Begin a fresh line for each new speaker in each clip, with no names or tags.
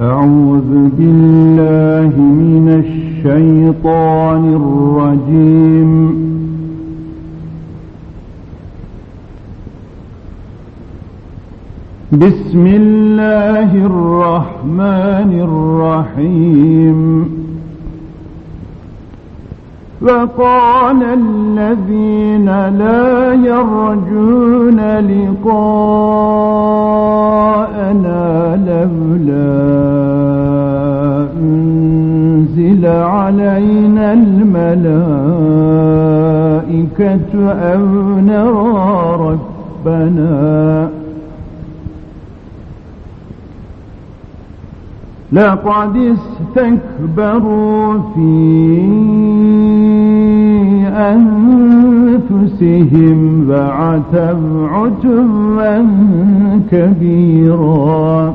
أعوذ بالله من الشيطان الرجيم. بسم الله الرحمن الرحيم. وقال الذين لا يرجون لقاءنا لولا الملائكة أو نرى ربنا. لقد استكبروا في أنفسهم وعتوا عتوا كبيرا.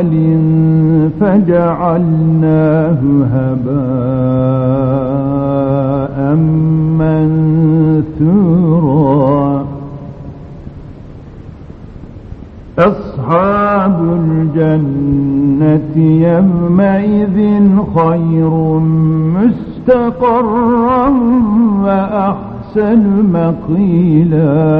عمل فجعلناه هباء منثورا. أصحاب الجنة يومئذ خير مستقرا وأحسن مقيلا.